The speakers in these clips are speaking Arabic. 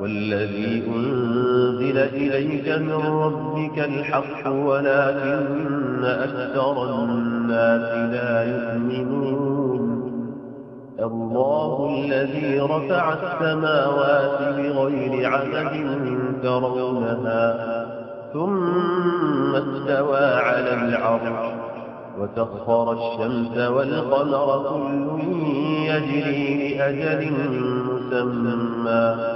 والذي أنزل إليك من ربك الحق ولكن أكثر الناس لا يؤمنون. الله الذي رفع السماوات بغير عمد ترونها ثم استوى على العرش وسخر الشمس والقمر كل يجري لأجل مسمى.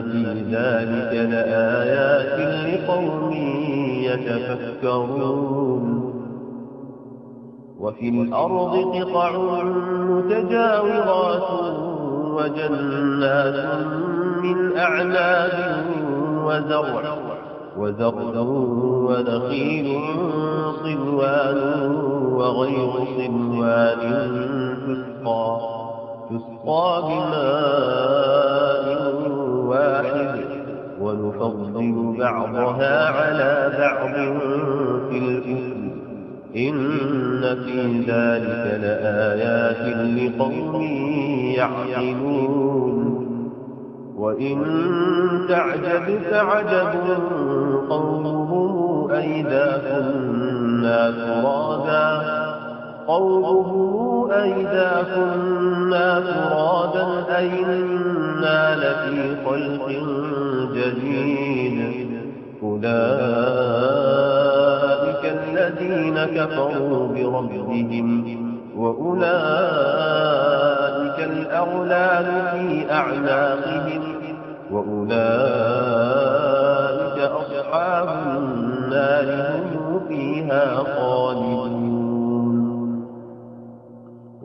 في ذلك لآيات لقوم يتفكرون وفي الأرض قطع متجاورات وجنات من أعناب وزرع وزرع ونخيل صنوان وغير صنوان تسقى تسقى بماء ونفضل بعضها على بعض في الأكل إن في ذلك لآيات لقوم يعقلون. وإن تعجب فعجب قوله أئذا كنا ترادا قوله أئذا كنا ترادا أئنا لفي خلق جديد أولئك الذين كفروا بربهم وأولئك الأغلال في أعناقهم وأولئك أصحاب النار هم فيها خالدون.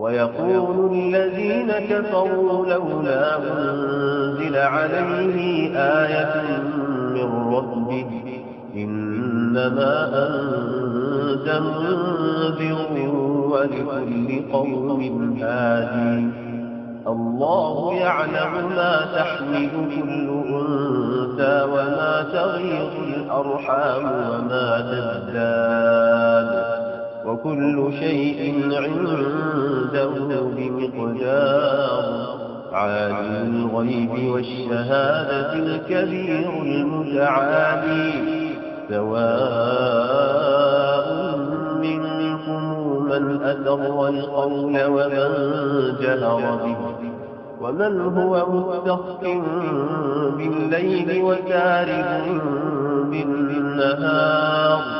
ويقول الذين كفروا لولا أنزل عليه آية من ربه إنما أنت منذر ولكل قوم هادي. الله يعلم ما تحمل كل أنثى وما تغيظ الأرحام وما تزداد. وكل شيء عنده بمقدار. عالم الغيب والشهادة الكبير المتعالي. سواء منكم من أسر القول ومن جهر به. ومن هو مستخف بالليل وسارب بالنهار.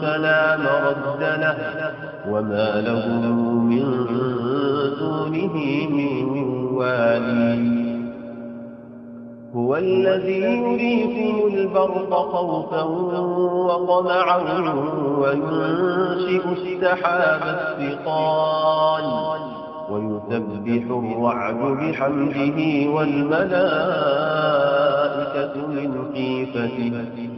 فلا مرد له وما لهم من دونه من والي. هو الذي يريكم البرق خوفا وطمعا وينشئ السحاب الثقال ويسبح الرعد بحمده والملائكة الملائكة من خيفته.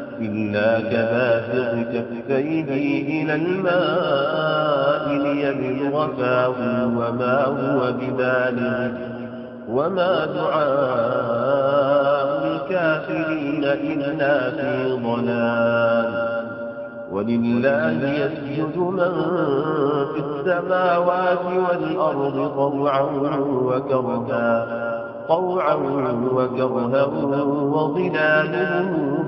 إلا كباسط كفيه إلى الماء ليبلغ فاه وما هو ببالغ وما دعاء الكافرين إلا في ضلال ولله يسجد من في السماوات والأرض طوعا وكرها طوعا وكرها وظلالهم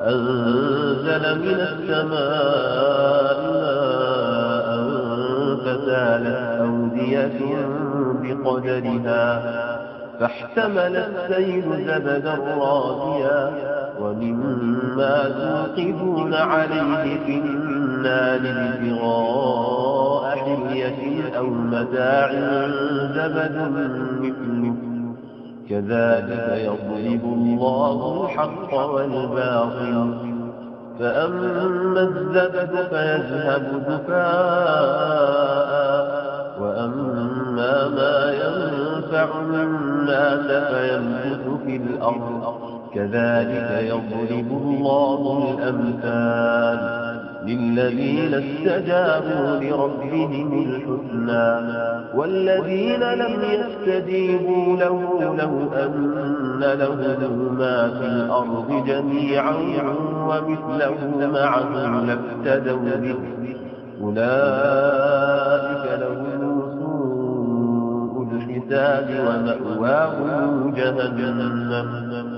أنزل من السماء ماء فسالت أودية بقدرها فاحتمل السيل زبدا رابيا ومما توقدون عليه في النار ابتغاء حلية أو متاع زبد مثله. كذلك يضرب الله الحق والباطل. فأما الزبد فيذهب دفاء. وأما ما ينفع الناس فيمكث في الأرض. كذلك يضرب الله الأمثال. للذين استجابوا لربهم الحسنى والذين لم يستجيبوا له لو أن له ما في الأرض جميعا ومثله معه لافتدوا به. أولئك لهم سوء الحساب ومأواهم جهنم.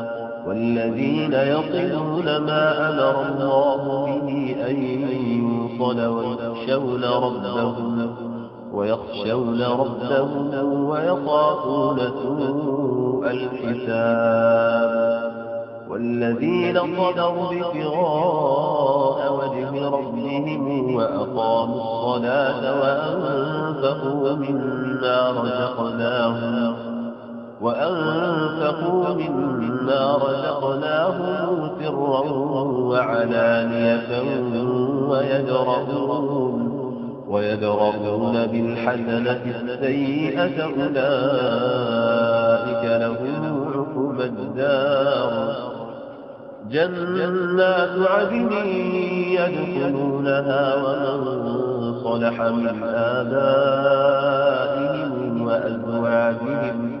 والذين يصلون ما أمر الله به أن يوصل ويخشون ربهم ويخشون ربهم ويخافون سوء الحساب. والذين صدروا ابتغاء وجه ربهم وأقاموا الصلاة وأنفقوا مما رزقناهم وأنفقوا مما رزقناهم سرا وعلانية ويدرؤون ويدرؤون بالحسنة السيئة أولئك لهم عقب الدار. جنات عدن يدخلونها ومن صلح من آبائهم وأزواجهم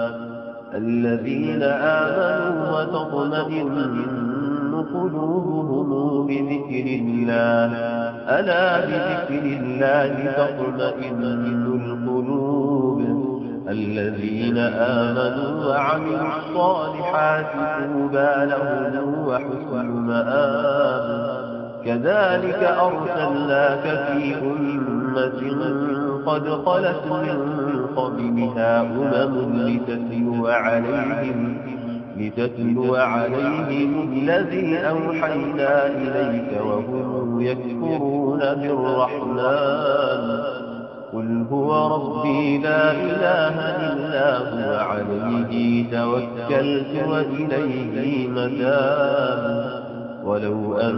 الذين آمنوا وتطمئن قلوبهم بذكر الله. ألا بذكر الله تطمئن القلوب. الذين آمنوا وعملوا الصالحات توبى لهم وحسن مآب. كذلك أرسلناك في أمة قد خلت من قبلها أمم لتتلو عليهم لتتلو عليهم الذي أوحينا إليك وهم يكفرون بالرحمن. قل هو ربي لا إله إلا هو عليه توكلت وإليه متاب ولو أن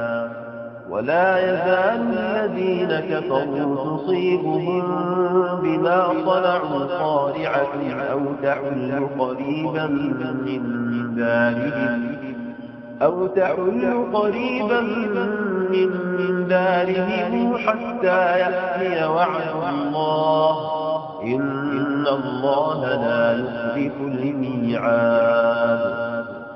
ولا يزال الذين كفروا تصيبهم بما صنعوا قارعة أو تحل قريبا من دارهم أو تحل قريبا من دارهم حتى يأتي وعد الله. إن الله لا يخلف الميعاد.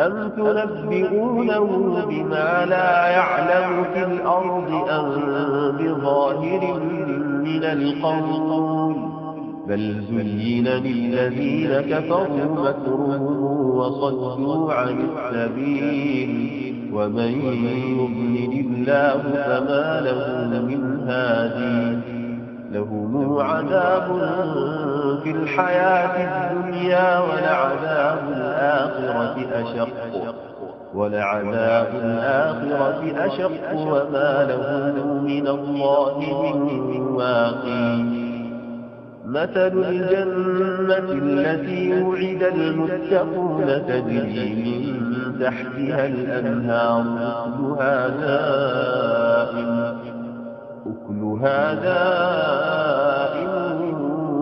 أم تنبئونه بما لا يعلم في الأرض أم بظاهر من القول بل زين للذين كفروا مكرهم وصدوا عن السبيل ومن يضلل الله فما له من هادي لهم عذاب في الحياة الدنيا ولعذاب الآخرة أشق. ولعذاب الآخرة أشق وما لهم من الله من واقي. مثل الجنة التي وعد المتقون تجري من تحتها الأنهار. أكلها دائم. أكلها دائم.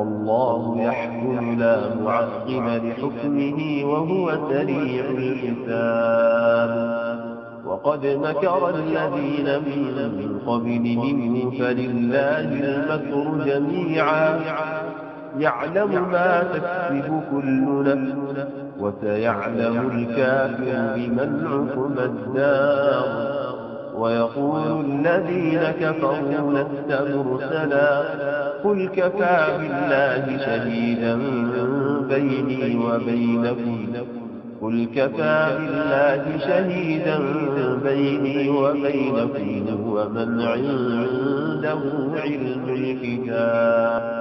والله يحكم لا معقب لحكمه وهو سريع الحساب. وقد مكر الذين من قبلهم فلله المكر جميعا. يعلم ما تكسب كل نفس وسيعلم الكافر بمن عقب الدار. ويقول الذين كفروا لست مرسلا. قل كفى بالله شهيدا بيني وبينكم. قل كفى بالله شهيدا بيني وبينكم. ومن عنده علم الكتاب.